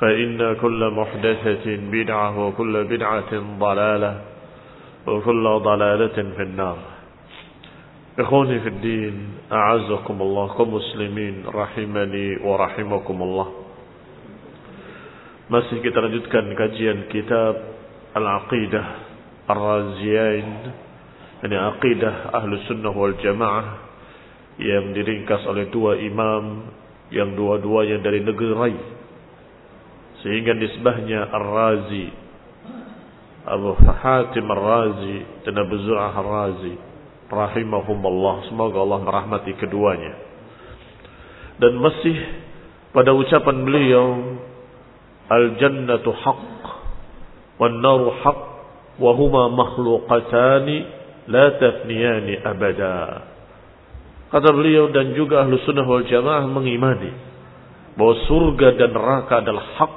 فإن كل محدثة بدعة وكل بدعة ضلالة وكل ضلالة في النار إخواني في الدين أعزكم الله كمسلمين رحمني ورحمكم الله Masih kita lanjutkan kajian kitab Al-Aqidah Ar-Raziyain Ini Aqidah Ahlus Sunnah wal Jamaah Yang diringkas oleh dua imam Yang dua-duanya dari negeri Rai sehingga nisbahnya Ar-Razi. Abu Hatim Ar-Razi dan Abu Zur'ah Ar-Razi. Rahimahumullah. Semoga Allah merahmati keduanya. Dan masih pada ucapan beliau al-jannatu haqq wan naru haqq wa huma makhluqatani la tafniyani abada. Kata beliau dan juga ahlu sunnah wal jamaah mengimani bahwa surga dan neraka adalah hak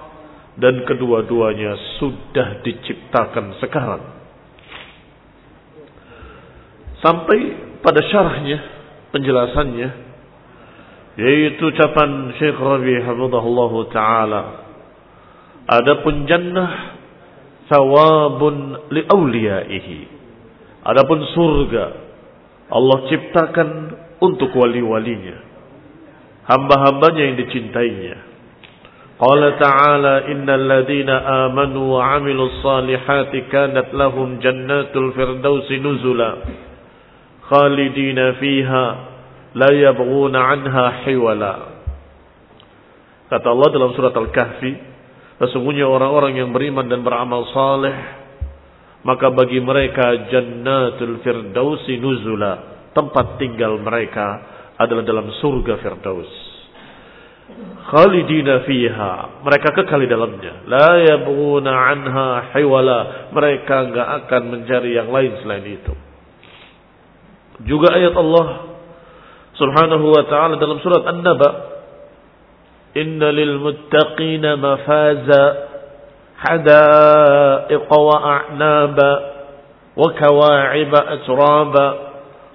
dan kedua-duanya sudah diciptakan sekarang. Sampai pada syarahnya, penjelasannya, yaitu ucapan Syekh Rabi Hamdulillah Ta'ala. Adapun jannah, sawabun li awliyaihi. Adapun surga, Allah ciptakan untuk wali-walinya. Hamba-hambanya yang dicintainya. قال تعالى إن الذين آمنوا وعملوا الصالحات كانت لهم جنات الفردوس نزلا خالدين فيها لا يبغون عنها حولا Kata Allah dalam surat Al-Kahfi, sesungguhnya orang-orang yang beriman dan beramal saleh, maka bagi mereka jannatul firdausi nuzula, tempat tinggal mereka adalah dalam surga firdaus khalidina fiha. Mereka kekal di dalamnya. La yabghuna anha hiwala. Mereka enggak akan mencari yang lain selain itu. Juga ayat Allah subhanahu wa ta'ala dalam surat An-Naba. Inna lil muttaqina mafaza hadaiqa wa a'naba wa kawa'iba atraba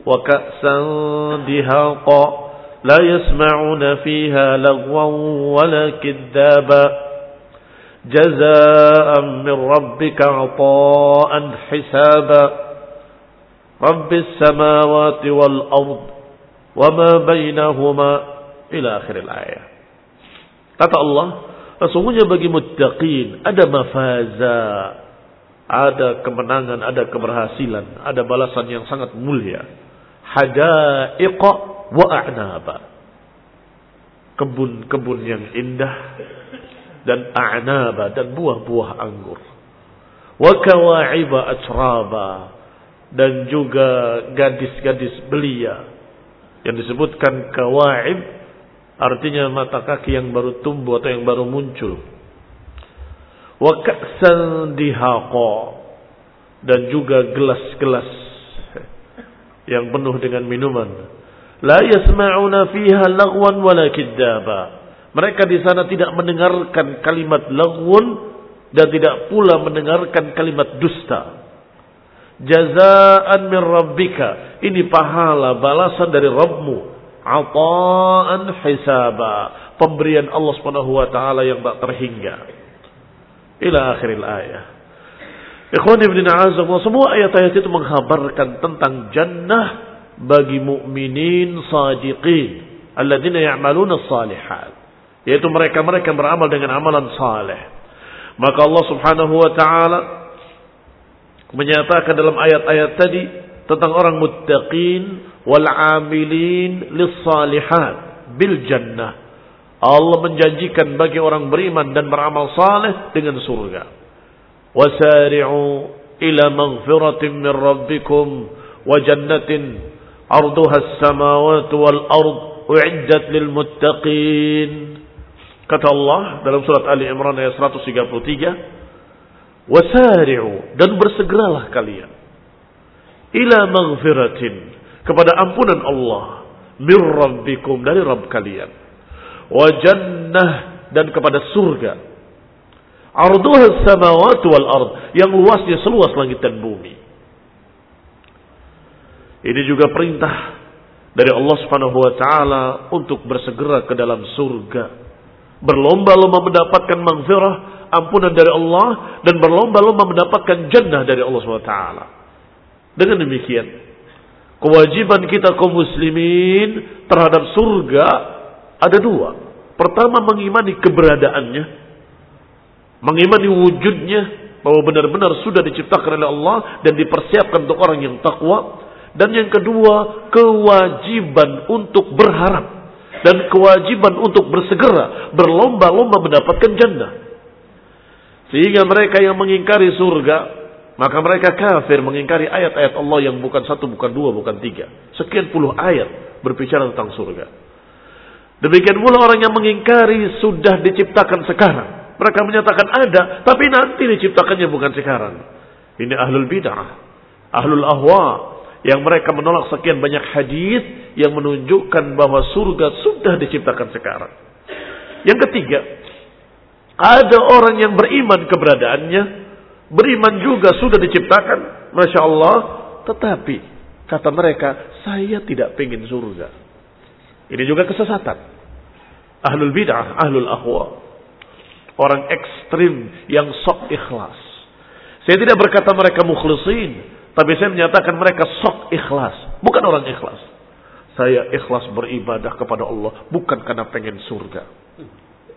wa ka'san dihaqa لا يسمعون فيها لغوا ولا كذابا جزاء من ربك عطاء حسابا رب السماوات والأرض ma bainahuma ila akhir ayat. Kata Allah, sesungguhnya bagi muttaqin ada mafaza, ada kemenangan, ada keberhasilan, ada balasan yang sangat mulia. Hadaiqa wa a'naba. Kebun-kebun yang indah dan a'naba dan buah-buah anggur. Wa kawa'iba atraba dan juga gadis-gadis belia yang disebutkan kawa'ib artinya mata kaki yang baru tumbuh atau yang baru muncul. Wa ka'san dihaqa dan juga gelas-gelas yang penuh dengan minuman. La yasma'una fiha lagwan wala kiddaba. Mereka di sana tidak mendengarkan kalimat lagwun dan tidak pula mendengarkan kalimat dusta. Jazaan min rabbika. Ini pahala balasan dari Rabbmu. Ata'an hisaba. Pemberian Allah subhanahu wa ta'ala yang tak terhingga. Ila akhiril ayat. Ikhwan ibn semua ayat-ayat itu menghabarkan tentang jannah bagi mukminin sadiqin alladzina ya'maluna salihat yaitu mereka-mereka beramal dengan amalan saleh maka Allah Subhanahu wa taala menyatakan dalam ayat-ayat tadi tentang orang muttaqin wal amilin lis bil jannah. Allah menjanjikan bagi orang beriman dan beramal saleh dengan surga. Wasari'u ila maghfiratin min rabbikum wa jannatin arduha as-samawati wal ard u'iddat lil muttaqin. Kata Allah dalam surat Imran ayat 133, "Wasari'u dan bersegeralah kalian ila maghfiratin kepada ampunan Allah mir rabbikum dari Rabb kalian. Wa jannah dan kepada surga. Arduha samawati wal yang luasnya seluas langit dan bumi ini juga perintah dari Allah Subhanahu wa taala untuk bersegera ke dalam surga berlomba-lomba mendapatkan maghfirah, ampunan dari Allah dan berlomba-lomba mendapatkan jannah dari Allah SWT. Dengan demikian, kewajiban kita kaum muslimin terhadap surga ada dua. Pertama mengimani keberadaannya, mengimani wujudnya bahwa benar-benar sudah diciptakan oleh Allah dan dipersiapkan untuk orang yang takwa. Dan yang kedua, kewajiban untuk berharap dan kewajiban untuk bersegera berlomba-lomba mendapatkan jannah. Sehingga mereka yang mengingkari surga, maka mereka kafir mengingkari ayat-ayat Allah yang bukan satu, bukan dua, bukan tiga. Sekian puluh ayat berbicara tentang surga. Demikian pula orang yang mengingkari sudah diciptakan sekarang. Mereka menyatakan ada, tapi nanti diciptakannya bukan sekarang. Ini ahlul bid'ah, ahlul ahwa, yang mereka menolak sekian banyak hadis yang menunjukkan bahwa surga sudah diciptakan sekarang. Yang ketiga, ada orang yang beriman keberadaannya, beriman juga sudah diciptakan, masya Allah, tetapi kata mereka, saya tidak pengen surga. Ini juga kesesatan. Ahlul bid'ah, ahlul ahwa. Orang ekstrim yang sok ikhlas. Saya tidak berkata mereka mukhlisin, tapi saya menyatakan mereka sok ikhlas. Bukan orang ikhlas. Saya ikhlas beribadah kepada Allah. Bukan karena pengen surga.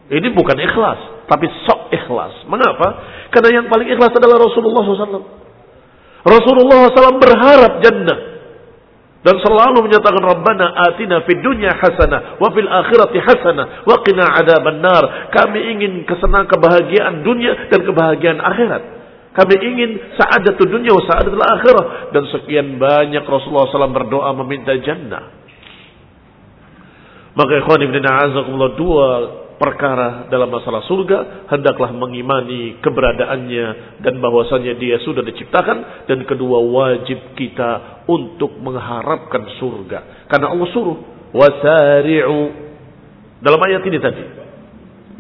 Ini bukan ikhlas. Tapi sok ikhlas. Mengapa? Karena yang paling ikhlas adalah Rasulullah SAW. Rasulullah SAW berharap jannah. Dan selalu menyatakan Rabbana atina fid dunya hasanah wa fil akhirati hasanah wa qina adzaban nar. Kami ingin kesenangan kebahagiaan dunia dan kebahagiaan akhirat. Kami ingin sa'adat dunia wa sa'adat akhirah. Dan sekian banyak Rasulullah SAW berdoa meminta jannah. Maka ikhwan ibn a'azakumullah dua perkara dalam masalah surga. Hendaklah mengimani keberadaannya dan bahwasannya dia sudah diciptakan. Dan kedua wajib kita untuk mengharapkan surga. Karena Allah suruh. Wasari'u. Dalam ayat ini tadi.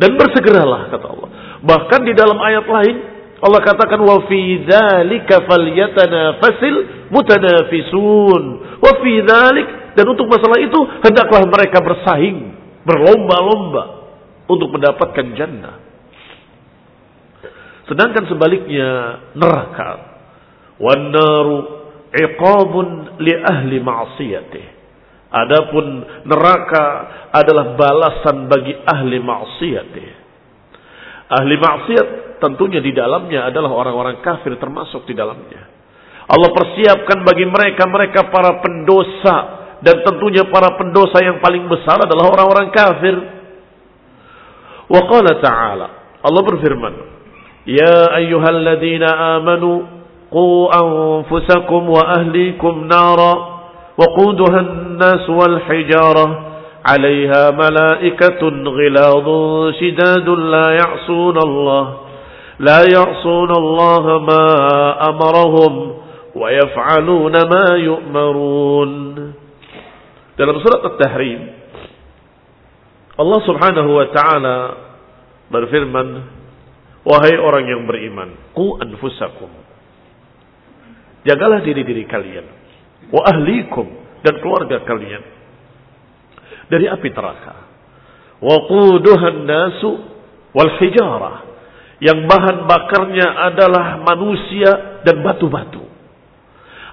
Dan bersegeralah kata Allah. Bahkan di dalam ayat lain Allah katakan wa fi dzalika falyatanafasil mutanafisun. Wa fi dzalik dan untuk masalah itu hendaklah mereka bersaing, berlomba-lomba untuk mendapatkan jannah. Sedangkan sebaliknya neraka wan naru iqabun li ahli ma'siyatih. Adapun neraka adalah balasan bagi ahli maksiat. Ahli maksiat tentunya di dalamnya adalah orang-orang kafir termasuk di dalamnya. Allah persiapkan bagi mereka mereka para pendosa dan tentunya para pendosa yang paling besar adalah orang-orang kafir. Wa qala ta'ala Allah berfirman, "Ya ayyuhalladzina amanu qu anfusakum wa ahlikum nara" وقودها الناس والحجارة عليها ملائكة غلاظ شداد لا يعصون الله لا يعصون الله ما أمرهم ويفعلون ما يؤمرون dalam surat At-Tahrim Allah Subhanahu wa taala berfirman wahai orang yang beriman qu anfusakum jagalah diri-diri kalian wa ahlikum dan keluarga kalian dari api neraka. Wa quduhan nasu wal hijarah yang bahan bakarnya adalah manusia dan batu-batu.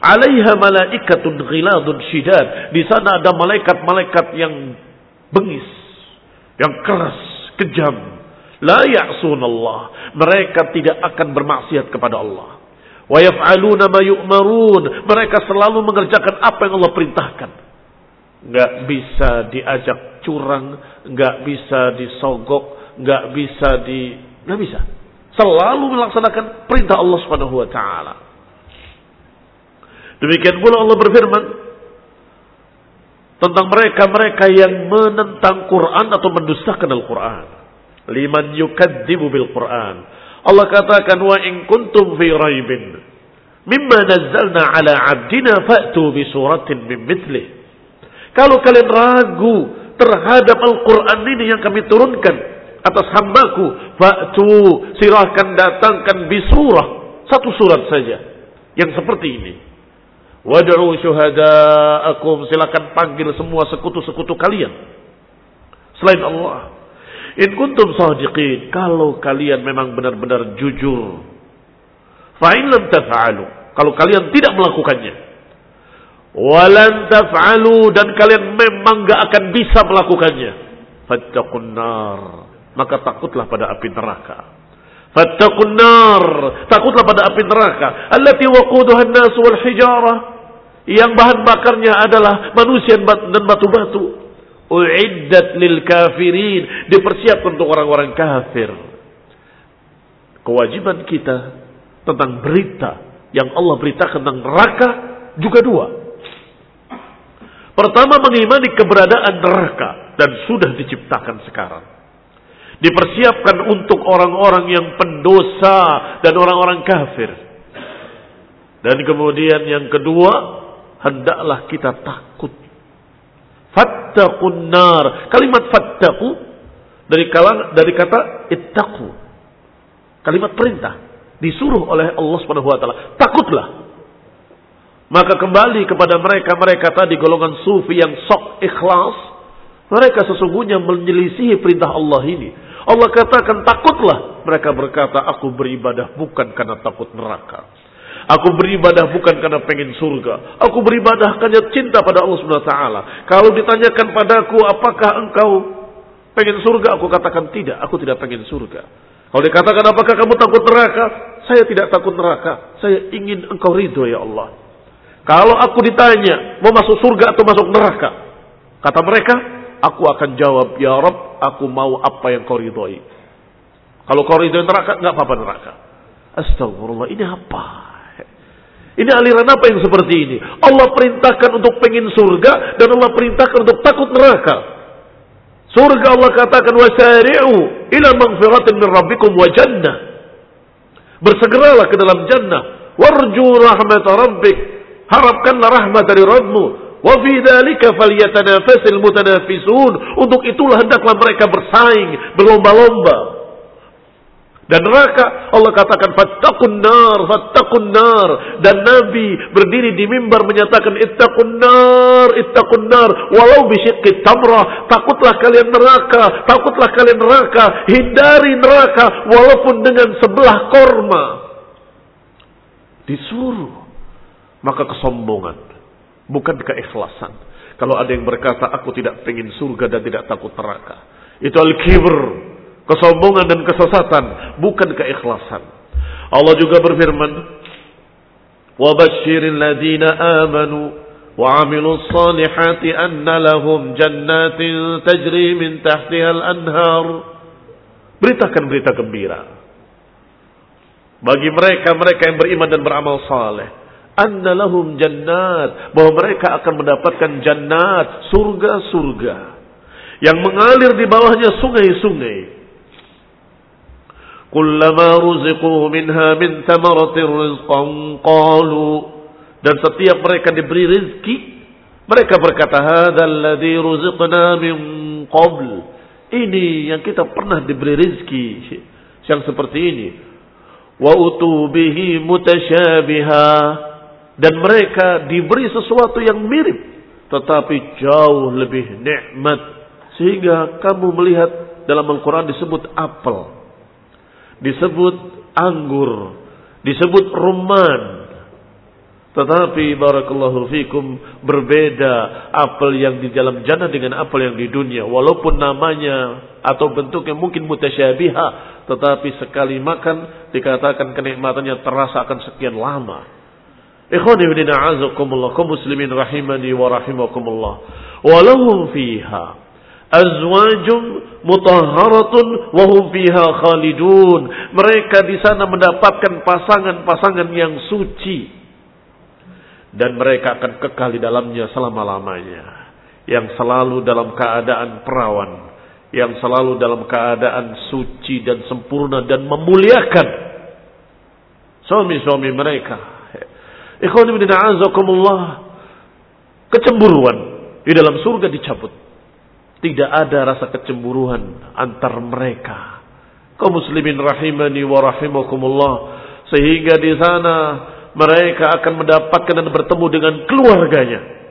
Alaiha malaikatun ghiladun syidad. Di sana ada malaikat-malaikat yang bengis, yang keras, kejam. La ya'sunallah. Mereka tidak akan bermaksiat kepada Allah. Wa yaf'aluna ma yu'marun. Mereka selalu mengerjakan apa yang Allah perintahkan. Enggak bisa diajak curang, enggak bisa disogok, enggak bisa di enggak bisa. Selalu melaksanakan perintah Allah Subhanahu wa taala. Demikian pula Allah berfirman tentang mereka-mereka yang menentang Quran atau mendustakan Al-Quran. Liman yukadzibu bil Quran. Allah katakan wa in kuntum fi raibin mimma nazzalna ala 'abdina fa'tu bi suratin min mithlih. Kalau kalian ragu terhadap Al-Qur'an ini yang kami turunkan atas hambaku, fa'tu silahkan datangkan bi surah, satu surat saja yang seperti ini. Wad'u syuhada'akum silakan panggil semua sekutu-sekutu kalian selain Allah In kuntum sadiqin. Kalau kalian memang benar-benar jujur. Fa'in lam taf'alu. Kalau kalian tidak melakukannya. Walan taf'alu. Dan kalian memang gak akan bisa melakukannya. Fattakun nar. Maka takutlah pada api neraka. Fattakun nar. Takutlah pada api neraka. Allati waquduhan nasu wal hijarah. Yang bahan bakarnya adalah manusia dan batu-batu. Uiddat lil kafirin. Dipersiapkan untuk orang-orang kafir. Kewajiban kita tentang berita yang Allah beritakan tentang neraka juga dua. Pertama mengimani keberadaan neraka dan sudah diciptakan sekarang. Dipersiapkan untuk orang-orang yang pendosa dan orang-orang kafir. Dan kemudian yang kedua, hendaklah kita takut Fattaqun nar. Kalimat fattaqu dari kalang dari kata ittaqu. Kalimat perintah disuruh oleh Allah Subhanahu wa taala. Takutlah. Maka kembali kepada mereka-mereka tadi golongan sufi yang sok ikhlas, mereka sesungguhnya menyelisihi perintah Allah ini. Allah katakan takutlah. Mereka berkata, aku beribadah bukan karena takut neraka. Aku beribadah bukan karena pengen surga. Aku beribadah karena cinta pada Allah Subhanahu wa taala. Kalau ditanyakan padaku apakah engkau pengen surga? Aku katakan tidak, aku tidak pengen surga. Kalau dikatakan apakah kamu takut neraka? Saya tidak takut neraka. Saya ingin engkau ridho ya Allah. Kalau aku ditanya mau masuk surga atau masuk neraka? Kata mereka, aku akan jawab, ya Rob, aku mau apa yang kau ridhoi. Kalau kau ridhoi neraka, nggak apa-apa neraka. Astagfirullah, ini apa? Ini aliran apa yang seperti ini? Allah perintahkan untuk pengen surga dan Allah perintahkan untuk takut neraka. Surga Allah katakan wasari'u ila maghfiratin min rabbikum wa jannah. Bersegeralah ke dalam jannah. Warju rahmat rabbik. Harapkanlah rahmat dari Rabbmu. Wa fi mutanafisun. Untuk itulah hendaklah mereka bersaing, berlomba-lomba. Dan neraka Allah katakan fattakun nar, fattakun nar. Dan Nabi berdiri di mimbar menyatakan ittaqun nar, ittaqun nar. Walau bisyiqqi tamrah, takutlah kalian neraka, takutlah kalian neraka, hindari neraka walaupun dengan sebelah korma. Disuruh. Maka kesombongan, bukan keikhlasan. Kalau ada yang berkata aku tidak ingin surga dan tidak takut neraka, itu al-kibr, kesombongan dan kesesatan, bukan keikhlasan. Allah juga berfirman, "Wa basyiril ladzina amanu wa 'amilus salihati anna lahum jannatin tajri min al-anhar." Beritakan berita gembira bagi mereka mereka yang beriman dan beramal saleh Anna lahum jannat. Bahwa mereka akan mendapatkan jannat. Surga-surga. Yang mengalir di bawahnya sungai-sungai. Kullama ruziqu minha min tamaratir rizqan qalu. Dan setiap mereka diberi rizki. Mereka berkata, Hada alladhi ruziqna min qabl. Ini yang kita pernah diberi rizki. Yang seperti ini wa utubihi mutasyabiha dan mereka diberi sesuatu yang mirip tetapi jauh lebih nikmat. Sehingga kamu melihat dalam Al-Qur'an disebut apel disebut anggur disebut rumman. Tetapi barakallahu fikum berbeda apel yang di dalam jannah dengan apel yang di dunia. Walaupun namanya atau bentuknya mungkin mutasyabiha tetapi sekali makan dikatakan kenikmatannya terasa akan sekian lama. Ikhwani bin a'azakumullah, kaum muslimin rahimani wa rahimakumullah. Walahum fiha azwajum mutahharatun wa hum fiha khalidun. Mereka di sana mendapatkan pasangan-pasangan yang suci dan mereka akan kekal di dalamnya selama-lamanya. Yang selalu dalam keadaan perawan yang selalu dalam keadaan suci dan sempurna dan memuliakan suami-suami mereka. Ikhwan ibn a'azakumullah. Kecemburuan di dalam surga dicabut. Tidak ada rasa kecemburuan antar mereka. Kau muslimin rahimani wa rahimakumullah. Sehingga di sana mereka akan mendapatkan dan bertemu dengan keluarganya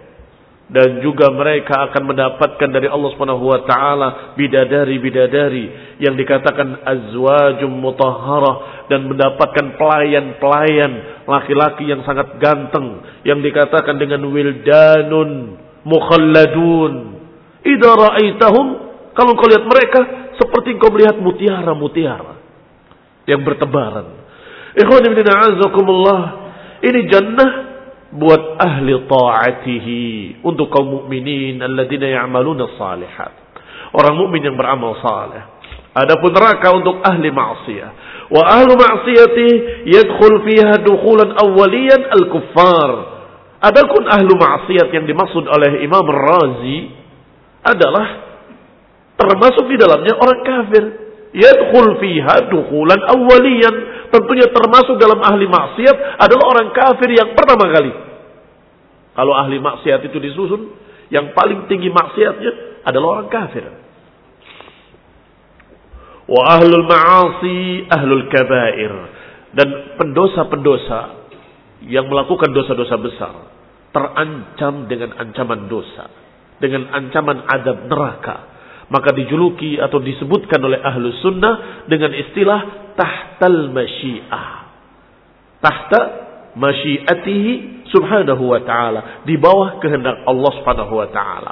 dan juga mereka akan mendapatkan dari Allah Subhanahu wa taala bidadari-bidadari yang dikatakan azwajum mutahharah dan mendapatkan pelayan-pelayan laki-laki yang sangat ganteng yang dikatakan dengan wildanun mukhalladun. Idza ra'aitahum kalau kau lihat mereka seperti kau melihat mutiara-mutiara yang bertebaran. Ikhwan ini jannah buat ahli ta'atihi untuk kaum mukminin alladzina ya'maluna salihat. Orang mukmin yang beramal saleh. Adapun neraka untuk ahli maksiat. Wa ahlu ma'siyati yadkhul fiha dukhulan awwaliyan al-kuffar. Adapun ahlu maksiat yang dimaksud oleh Imam Razi adalah termasuk di dalamnya orang kafir. Yadkhul fiha dukhulan awwaliyan tentunya termasuk dalam ahli maksiat adalah orang kafir yang pertama kali. Kalau ahli maksiat itu disusun, yang paling tinggi maksiatnya adalah orang kafir. Wa ahlul ma'asi ahlul kabair. Dan pendosa-pendosa yang melakukan dosa-dosa besar terancam dengan ancaman dosa, dengan ancaman adab neraka maka dijuluki atau disebutkan oleh ahlu sunnah dengan istilah tahtal masyiah. Tahta masyiatihi subhanahu wa ta'ala. Di bawah kehendak Allah subhanahu wa ta'ala.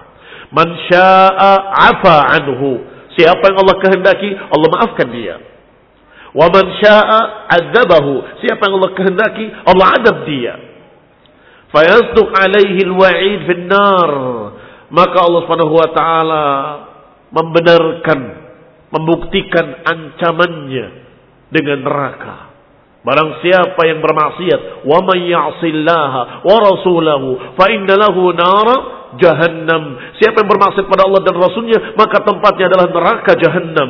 Man sya'a afa anhu. Siapa yang Allah kehendaki, Allah maafkan dia. Wa man sya'a adzabahu. Siapa yang Allah kehendaki, Allah adab dia. Fayasduq alaihi al-wa'id finnar. Maka Allah subhanahu wa ta'ala membenarkan, membuktikan ancamannya dengan neraka. Barang siapa yang bermaksiat, wa may ya'sillaha wa rasulahu fa inna lahu nara jahannam. Siapa yang bermaksiat pada Allah dan Rasulnya, maka tempatnya adalah neraka jahannam.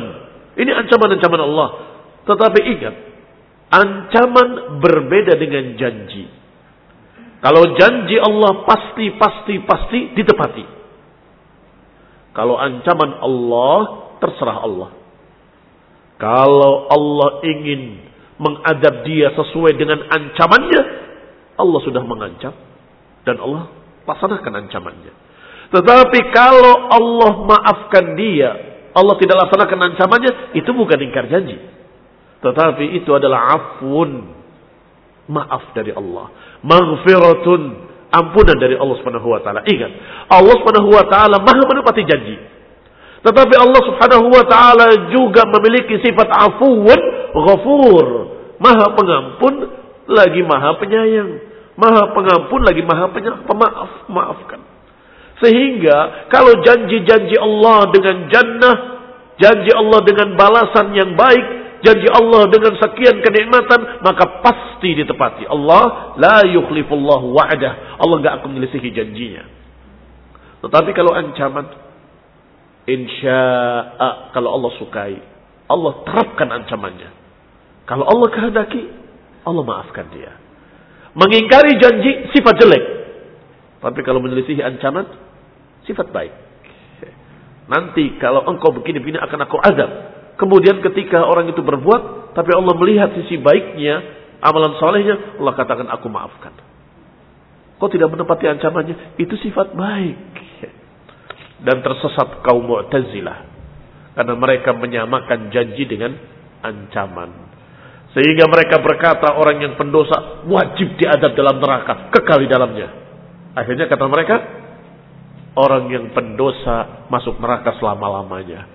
Ini ancaman-ancaman Allah. Tetapi ingat, ancaman berbeda dengan janji. Kalau janji Allah pasti, pasti, pasti ditepati. Kalau ancaman Allah, terserah Allah. Kalau Allah ingin mengadab dia sesuai dengan ancamannya, Allah sudah mengancam dan Allah laksanakan ancamannya. Tetapi kalau Allah maafkan dia, Allah tidak laksanakan ancamannya, itu bukan ingkar janji. Tetapi itu adalah afun, maaf dari Allah. Maghfiratun, ampunan dari Allah Subhanahu wa taala. Ingat, Allah Subhanahu wa taala Maha menepati janji. Tetapi Allah Subhanahu wa taala juga memiliki sifat afuwun ghafur. Maha pengampun lagi maha penyayang. Maha pengampun lagi maha pemaaf, maafkan. Sehingga kalau janji-janji Allah dengan jannah, janji Allah dengan balasan yang baik, janji Allah dengan sekian kenikmatan, maka pasti ditepati. Allah la yukhlifullahu wa'dah. Allah nggak akan menyelisihi janjinya. Tetapi kalau ancaman, insya'a kalau Allah sukai, Allah terapkan ancamannya. Kalau Allah kehendaki, Allah maafkan dia. Mengingkari janji sifat jelek. Tapi kalau menyelisihi ancaman, sifat baik. Nanti kalau engkau begini-begini akan aku azab. Kemudian ketika orang itu berbuat, tapi Allah melihat sisi baiknya, amalan solehnya, Allah katakan aku maafkan. Kau tidak menepati ancamannya? Itu sifat baik. Dan tersesat kaum Mu'tazilah. Karena mereka menyamakan janji dengan ancaman. Sehingga mereka berkata orang yang pendosa wajib diadab dalam neraka. Kekal di dalamnya. Akhirnya kata mereka, orang yang pendosa masuk neraka selama-lamanya.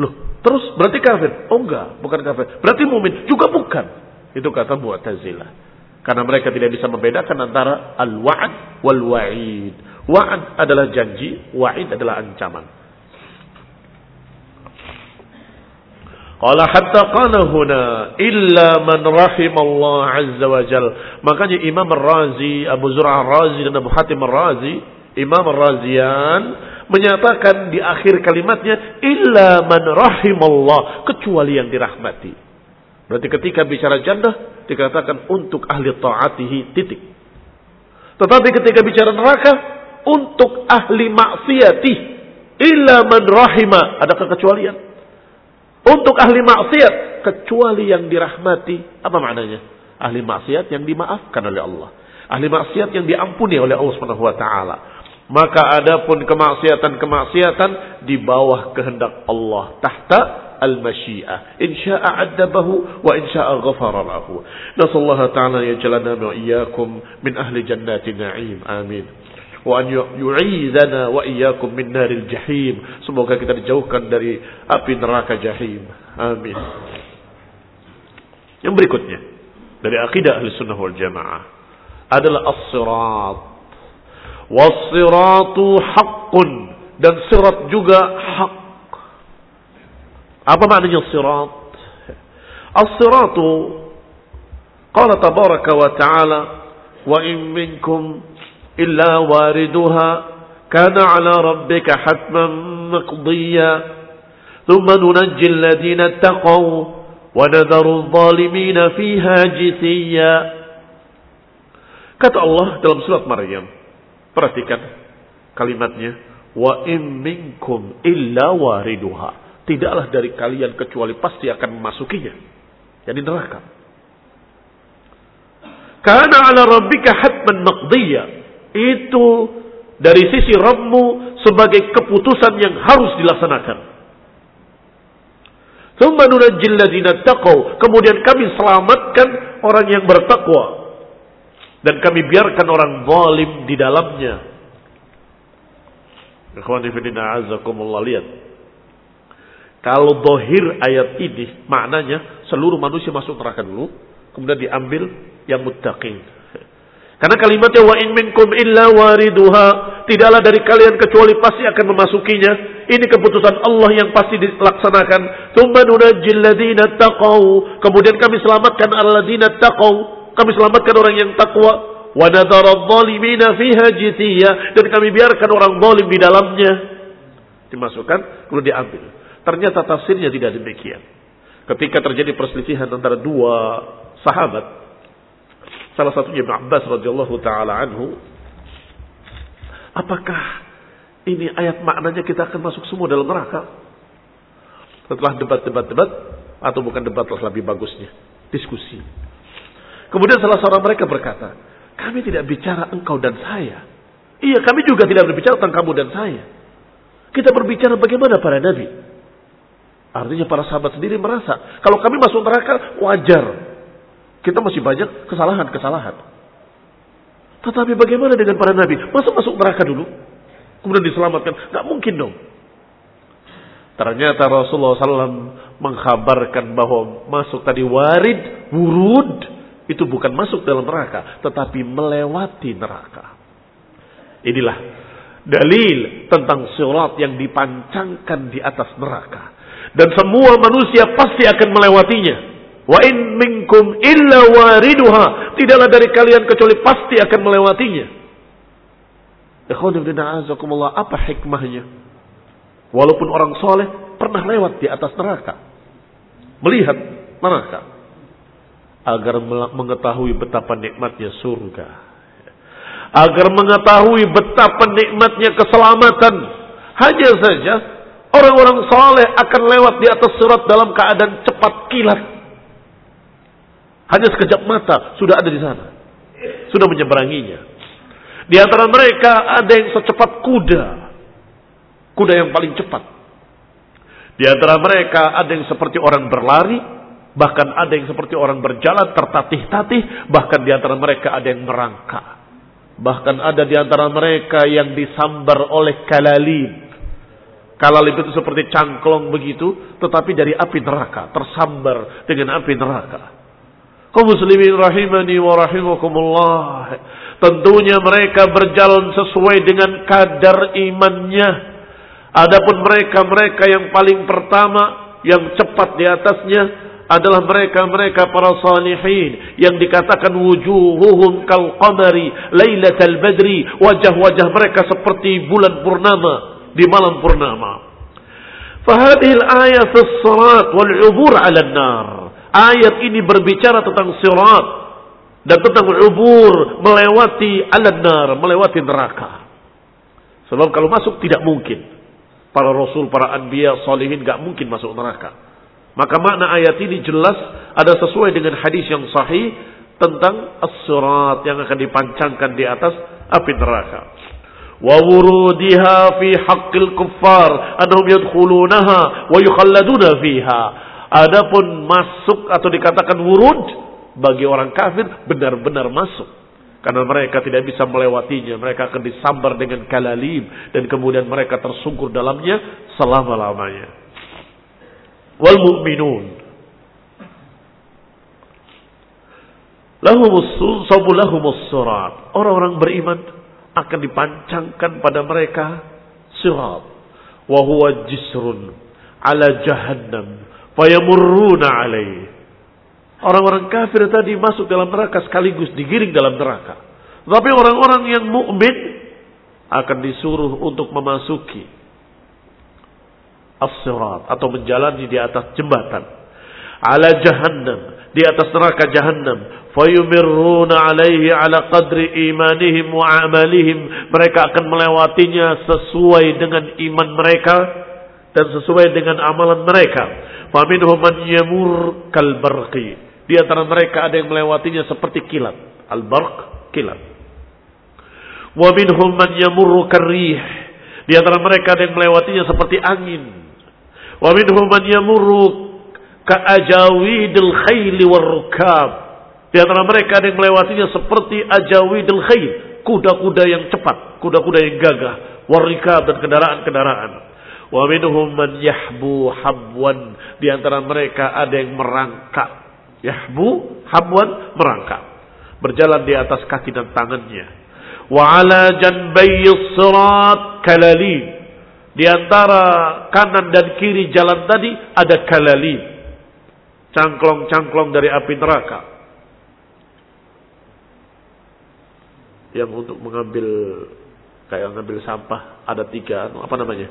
Loh, terus berarti kafir? Oh enggak, bukan kafir. Berarti mumin juga bukan. Itu kata Mu'tazilah. Karena mereka tidak bisa membedakan antara al-wa'ad wal wa'id. Wa'ad adalah janji, wa'id adalah ancaman. Qala hatta qala huna illa man rahimallah azza wa jal. Makanya Imam Ar-Razi, Abu Zur'ah Ar-Razi dan Abu Hatim Ar-Razi, Imam Ar-Razian menyatakan di akhir kalimatnya illa man rahimallah kecuali yang dirahmati. Berarti ketika bicara jannah dikatakan untuk ahli taatihi titik. Tetapi ketika bicara neraka untuk ahli maksiati illa man rahima ada kekecualian. Untuk ahli maksiat kecuali yang dirahmati apa maknanya? Ahli maksiat yang dimaafkan oleh Allah. Ahli maksiat yang diampuni oleh Allah Subhanahu wa taala. Maka adapun kemaksiatan-kemaksiatan di bawah kehendak Allah tahta Insya'a addabahu wa insya'a ghafara lahu. Nasallahu ta'ala yajalana wa iyyakum min ahli jannati na'im. Amin. Wa an yu'izana wa iyyakum min naril jahim. Semoga kita dijauhkan dari api neraka jahim. Amin. Yang berikutnya dari akidah ahli sunnah wal jamaah adalah as-sirat Wasiratu haqqun. Dan sirat juga hak. Apa maknanya sirat? As-siratu qala tabaraka wa ta'ala wa in minkum illa wariduha kana ala rabbika hatman maqdiya thumma nunajji alladhina taqaw wa nadharu adh-dhalimin fiha jithiya Kata Allah dalam surat Maryam Perhatikan kalimatnya. Wa im minkum illa wariduha. Tidaklah dari kalian kecuali pasti akan memasukinya. Jadi neraka. Karena ala rabbika hatman maqdiya. Itu dari sisi Rabbmu sebagai keputusan yang harus dilaksanakan. Kemudian kami selamatkan orang yang bertakwa dan kami biarkan orang zalim di dalamnya. azakumullah lihat. Kalau dohir ayat ini maknanya seluruh manusia masuk neraka dulu, kemudian diambil yang muttaqin. Karena kalimatnya wa in minkum illa wariduha, tidaklah dari kalian kecuali pasti akan memasukinya. Ini keputusan Allah yang pasti dilaksanakan. Tsumma nunajjil ladzina kemudian kami selamatkan alladzina taqau, kami selamatkan orang yang takwa. Wa fiha jithiya. Dan kami biarkan orang zalim di dalamnya. Dimasukkan, lalu diambil. Ternyata tafsirnya tidak demikian. Ketika terjadi perselisihan antara dua sahabat. Salah satunya Ibn Abbas radhiyallahu taala anhu. Apakah ini ayat maknanya kita akan masuk semua dalam neraka? Setelah debat-debat-debat atau bukan debat lebih bagusnya, diskusi. Kemudian salah seorang mereka berkata, kami tidak bicara engkau dan saya. Iya, kami juga tidak berbicara tentang kamu dan saya. Kita berbicara bagaimana para nabi. Artinya para sahabat sendiri merasa, kalau kami masuk neraka, wajar. Kita masih banyak kesalahan-kesalahan. Tetapi bagaimana dengan para nabi? Masa masuk neraka dulu? Kemudian diselamatkan? Gak mungkin dong. Ternyata Rasulullah SAW mengkhabarkan bahwa masuk tadi warid, wurud, itu bukan masuk dalam neraka, tetapi melewati neraka. Inilah dalil tentang surat yang dipancangkan di atas neraka. Dan semua manusia pasti akan melewatinya. Wa in minkum illa wariduha. Tidaklah dari kalian kecuali pasti akan melewatinya. Apa hikmahnya? Walaupun orang soleh pernah lewat di atas neraka. Melihat neraka. Agar mengetahui betapa nikmatnya surga agar mengetahui betapa nikmatnya keselamatan. Hanya saja orang-orang saleh akan lewat di atas surat dalam keadaan cepat kilat. Hanya sekejap mata sudah ada di sana. Sudah menyeberanginya. Di antara mereka ada yang secepat kuda. Kuda yang paling cepat. Di antara mereka ada yang seperti orang berlari, bahkan ada yang seperti orang berjalan tertatih-tatih, bahkan di antara mereka ada yang merangkak. Bahkan ada di antara mereka yang disambar oleh kalalib. Kalalib itu seperti cangklong begitu, tetapi dari api neraka, tersambar dengan api neraka. Kau muslimin rahimani wa rahimakumullah. Tentunya mereka berjalan sesuai dengan kadar imannya. Adapun mereka-mereka yang paling pertama, yang cepat di atasnya, adalah mereka-mereka para salihin yang dikatakan wujuhuhum kal qamari lailatal badri wajah-wajah mereka seperti bulan purnama di malam purnama. Fahadil ayat as-salat wal 'ubur 'ala nar Ayat ini berbicara tentang sirat dan tentang ubur melewati 'ala nar melewati neraka. Sebab kalau masuk tidak mungkin. Para rasul, para anbiya, salihin gak mungkin masuk neraka. Maka makna ayat ini jelas ada sesuai dengan hadis yang sahih tentang as-sirat yang akan dipancangkan di atas api neraka. Fi haqqil kuffar annahum yadkhulunaha wa yukhalladuna fiha. Adapun masuk atau dikatakan wurud bagi orang kafir benar-benar masuk. Karena mereka tidak bisa melewatinya. Mereka akan disambar dengan kalalib. Dan kemudian mereka tersungkur dalamnya selama-lamanya wal mu'minun lahumus surat orang-orang beriman akan dipancangkan pada mereka surat wa huwa jisrun ala jahannam fayamurruna alaih. Orang-orang kafir tadi masuk dalam neraka sekaligus digiring dalam neraka. Tapi orang-orang yang mukmin akan disuruh untuk memasuki as-sirat atau menjalani di atas jembatan. Ala jahannam di atas neraka jahannam. Fayumirruna alaihi ala qadri imanihim wa amalihim. Mereka akan melewatinya sesuai dengan iman mereka dan sesuai dengan amalan mereka. Faminhum man yamur kal barqi. Di antara mereka ada yang melewatinya seperti kilat. Al barq kilat. Wa minhum man yamurru karrih di antara mereka ada yang melewatinya seperti angin. Wa minhum man yamurru ka'ajawidil khayli warrukab. Di antara mereka ada yang melewatinya seperti ajawidil khayl, kuda-kuda yang cepat, kuda-kuda yang gagah, warrikab dan kendaraan-kendaraan. Wa minhum man yahbu habwan. Di antara mereka ada yang merangkak. Yahbu habwan merangkak. Berjalan di atas kaki dan tangannya. Wa ala janbayis sirat kalalib di antara kanan dan kiri jalan tadi ada kalali. Cangklong-cangklong dari api neraka. Yang untuk mengambil kayak mengambil sampah ada tiga apa namanya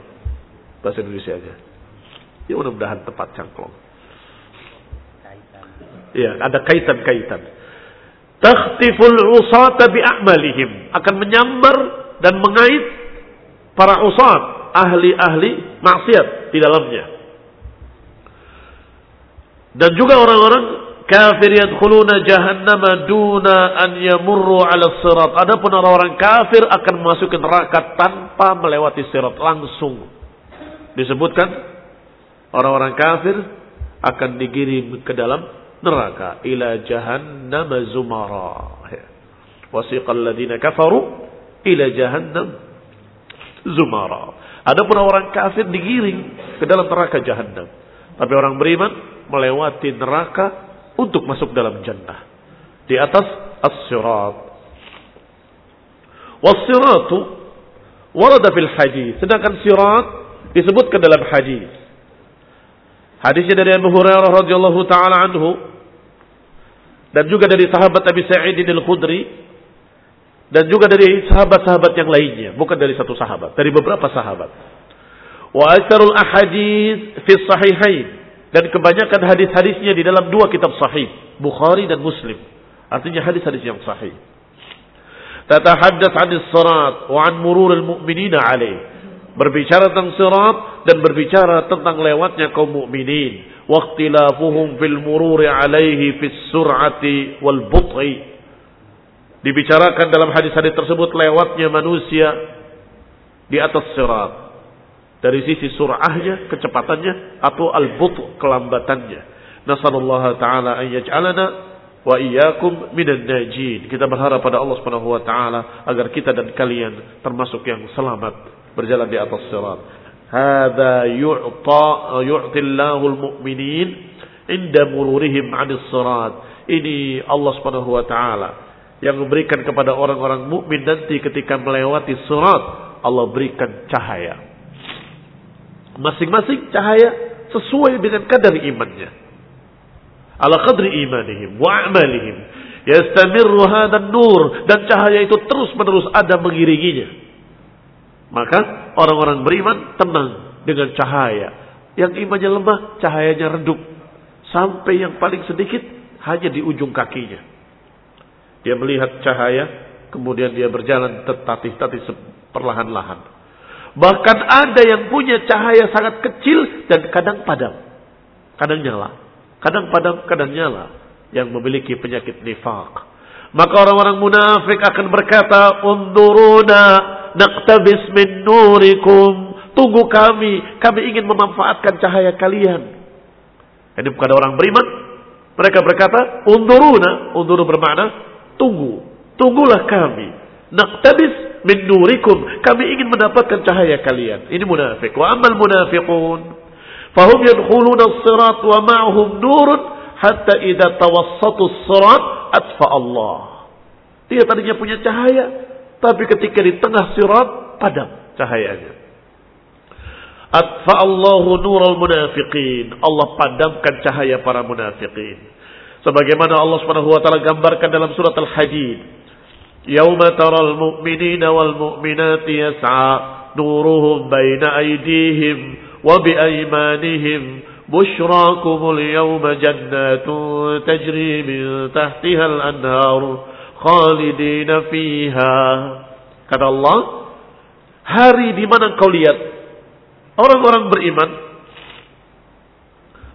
bahasa Indonesia aja ya mudah-mudahan tepat cangklong Iya, ada kaitan-kaitan. Takhtiful usata bi a'malihim. Akan menyambar dan mengait para usat ahli-ahli maksiat di dalamnya. Dan juga orang-orang kafir yadkhuluna jahannama duna an yamurru 'ala sirat. Adapun orang-orang kafir akan masuk ke neraka tanpa melewati sirat langsung. Disebutkan orang-orang kafir akan digiring ke dalam neraka ila jahannam zumara. Wasiqal ladina kafaru ila jahannam zumara. Adapun orang kafir digiring ke dalam neraka jahannam. Tapi orang beriman melewati neraka untuk masuk dalam jannah. Di atas as-sirat. Was-siratu warada fil hadis. Sedangkan sirat disebutkan dalam hadis. Hadisnya dari Abu Hurairah radhiyallahu taala anhu dan juga dari sahabat Abi Sa'id al-Khudri dan juga dari sahabat-sahabat yang lainnya, bukan dari satu sahabat, dari beberapa sahabat. Wa aktsarul ahadits fi sahihain dan kebanyakan hadis-hadisnya di dalam dua kitab sahih, Bukhari dan Muslim. Artinya hadis-hadis yang sahih. Tatahaddath 'anil sirat wa 'an mururil mu'minina 'alaih. Berbicara tentang sirat dan berbicara tentang lewatnya kaum mukminin. Waqtilafuhum fil mururi 'alaihi fis sur'ati wal but'i Dibicarakan dalam hadis-hadis tersebut lewatnya manusia di atas sirat. Dari sisi surahnya, kecepatannya, atau al-but, kelambatannya. Nasallallahu ta'ala an yaj'alana wa iyyakum minan najin. Kita berharap pada Allah Subhanahu wa taala agar kita dan kalian termasuk yang selamat berjalan di atas sirat. Hada yu'ta yu'tillahu al-mu'minin inda mururihim 'anil sirat. Ini Allah Subhanahu wa taala yang memberikan kepada orang-orang mukmin nanti ketika melewati surat Allah berikan cahaya. Masing-masing cahaya sesuai dengan kadar imannya. Ala qadri imanihim wa amalihim. Yastamirru hadan nur dan cahaya itu terus-menerus ada mengiringinya. Maka orang-orang beriman tenang dengan cahaya. Yang imannya lemah, cahayanya redup. Sampai yang paling sedikit hanya di ujung kakinya. Dia melihat cahaya, kemudian dia berjalan tertatih-tatih perlahan-lahan. Bahkan ada yang punya cahaya sangat kecil dan kadang padam. Kadang nyala. Kadang padam, kadang nyala. Yang memiliki penyakit nifak. Maka orang-orang munafik akan berkata, Unduruna naqtabis min nurikum. Tunggu kami, kami ingin memanfaatkan cahaya kalian. Ini bukan orang beriman. Mereka berkata, Unduruna. Unduru bermakna, Tunggu, tunggulah kami. Naqtabis min nurikum. Kami ingin mendapatkan cahaya kalian. Ini munafik. Wa amal munafiqun. Fahum yadkhuluna as-sirat wa ma'hum nurun hatta idza tawassatu as-sirat atfa Allah. Dia tadinya punya cahaya, tapi ketika di tengah sirat padam cahayanya. Atfa Allahu nural munafiqin. Allah padamkan cahaya para munafiqin. Sebagaimana Allah Subhanahu wa taala gambarkan dalam surat Al-Hadid. Yauma taral mu'minina wal mu'minati yas'a nuruhum baina aydihim wa bi aymanihim بشراكم اليوم جنات تجري من تحتها الأنهار خالدين فيها kata Allah hari di mana kau lihat orang-orang beriman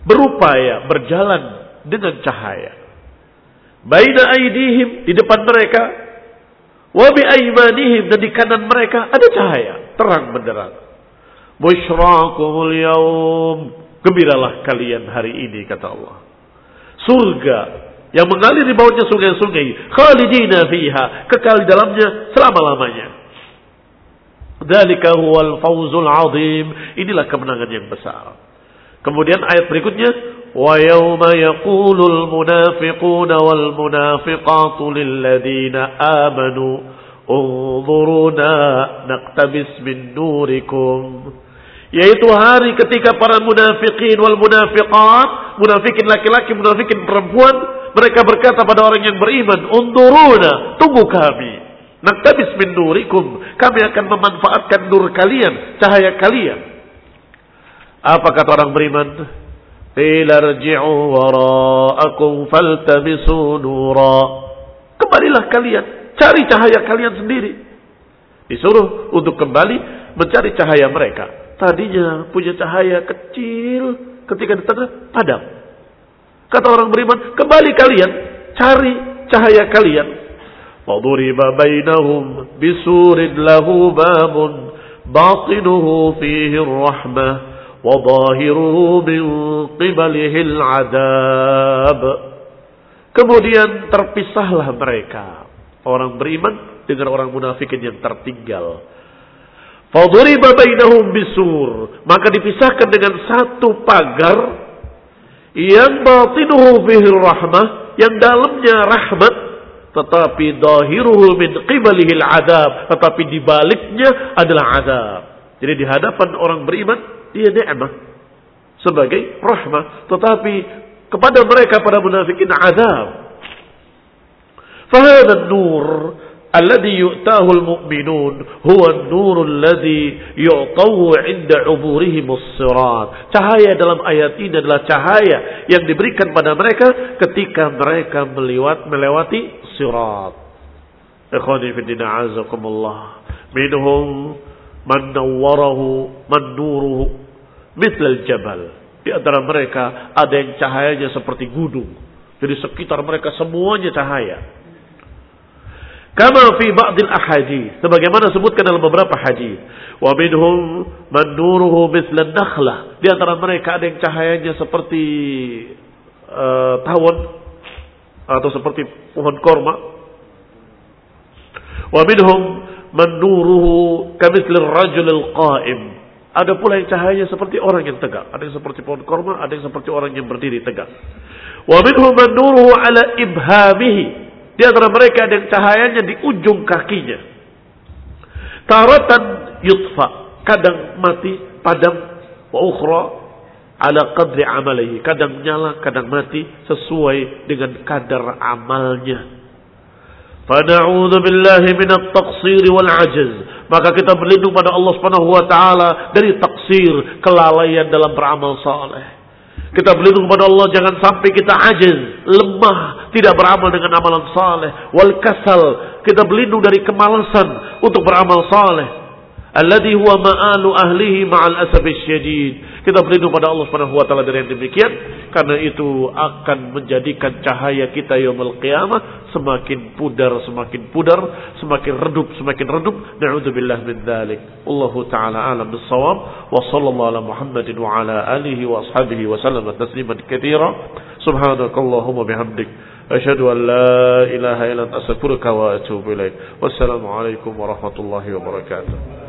berupaya berjalan dengan cahaya. Baina aidihim di depan mereka, wa bi aymanihim dan di kanan mereka ada cahaya, terang benderang. Busyrakumul yaum, gembiralah kalian hari ini kata Allah. Surga yang mengalir di bawahnya sungai-sungai, khalidina fiha, kekal di dalamnya selama-lamanya. Dzalika huwal fawzul azim. Inilah kemenangan yang besar. Kemudian ayat berikutnya, ويوم يقول المنافقون والمنافقات للذين آمنوا انظرونا نقتبس من نوركم yaitu hari ketika para munafikin wal munafiqat munafikin laki-laki munafikin perempuan mereka berkata pada orang yang beriman unduruna tunggu kami naktabis min nurikum kami akan memanfaatkan nur kalian cahaya kalian apa kata orang beriman Qila rji'u wara'akum faltabisu nura. Kembalilah kalian, cari cahaya kalian sendiri. Disuruh untuk kembali mencari cahaya mereka. Tadinya punya cahaya kecil, ketika di tengah padam. Kata orang beriman, kembali kalian, cari cahaya kalian. Waduriba bainahum bisurin lahu babun batinuhu fihi rahmah وظاهره من قبله العذاب Kemudian terpisahlah mereka. Orang beriman dengan orang munafikin yang tertinggal. Faduriba bainahum bisur. Maka dipisahkan dengan satu pagar yang batinuhu fihi rahmah, yang dalamnya rahmat, tetapi dahiruhu min qibalihi adab, tetapi di baliknya adalah adab. Jadi di hadapan orang beriman dia nikmat sebagai rahmah, tetapi kepada mereka para munafikin azab. Fahada nur alladhi yu'tahu al-mu'minun huwa an-nur alladhi yu'tahu 'inda 'uburihim as-sirat. Cahaya dalam ayat ini adalah cahaya yang diberikan pada mereka ketika mereka melewat, melewati sirat. Ikhwani fi din azakumullah. Minhum man nawwarahu man nuruhu mithl al-jabal di antara mereka ada yang cahayanya seperti gunung jadi sekitar mereka semuanya cahaya Kama fi ba'dil ahadith. Sebagaimana sebutkan dalam beberapa hadis. Wa minhum man nuruhu mislan nakhlah. Di antara mereka ada yang cahayanya seperti uh, tawon atau seperti pohon korma. Wa minhum man nuruhu kamithlir rajulil qa'im. Ada pula yang cahayanya seperti orang yang tegak. Ada yang seperti pohon korma, ada yang seperti orang yang berdiri tegak. Wa minhum man nuruhu ala ibhamihi di antara mereka ada yang cahayanya di ujung kakinya. Taratan yutfa. Kadang mati, padam. Wa ukhra ala qadri amalihi. Kadang nyala, kadang mati. Sesuai dengan kadar amalnya. Fana'udhu billahi minat taqsir wal ajaz. Maka kita berlindung pada Allah subhanahu wa ta'ala dari taksir, kelalaian dalam beramal saleh. Kita berlindung kepada Allah jangan sampai kita ajiz, lemah, tidak beramal dengan amalan saleh. Wal kasal, kita berlindung dari kemalasan untuk beramal saleh. Alladhi huwa ma'alu ahlihi ma'al asabi syadid. Kita berlindung pada Allah Subhanahu wa taala dari yang demikian karena itu akan menjadikan cahaya kita yaumul qiyamah semakin pudar semakin pudar, semakin redup semakin redup. Na'udzubillah min dzalik. Allahu taala alam bissawab wa sallallahu ala Muhammadin wa ala alihi wa ashabihi wa sallam tasliman katsira. Subhanakallahumma bihamdik asyhadu an la ilaha illa anta astaghfiruka wa atubu ilaik. Wassalamu alaikum warahmatullahi wabarakatuh.